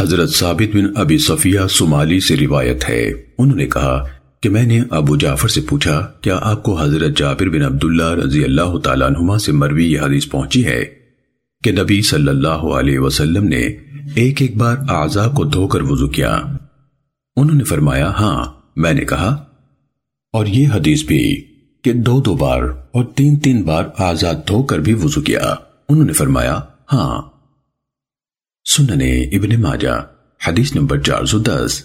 حضرت ثابت بن ابی صفیہ سمالی سے روایت ہے۔ انہوں نے کہا کہ میں نے ابو جعفر سے پوچھا، کیا آپ کو حضرت جابر بن عبداللہ رضی اللہ تعالیٰ عنہما سے مروی یہ حدیث پہنچی ہے؟ کہ نبی صلی اللہ علیہ وسلم نے ایک ایک بار اعضاء کو دھو کر وضو کیا۔ انہوں نے فرمایا ہاں میں نے کہا۔ اور یہ حدیث بھی کہ دو دو بار اور تین تین بار آزاد دھو کر بھی وضو کیا۔ انہوں نے فرمایا ہاں۔ سننے ابن ماجہ حدیث نمبر چار سو دس۔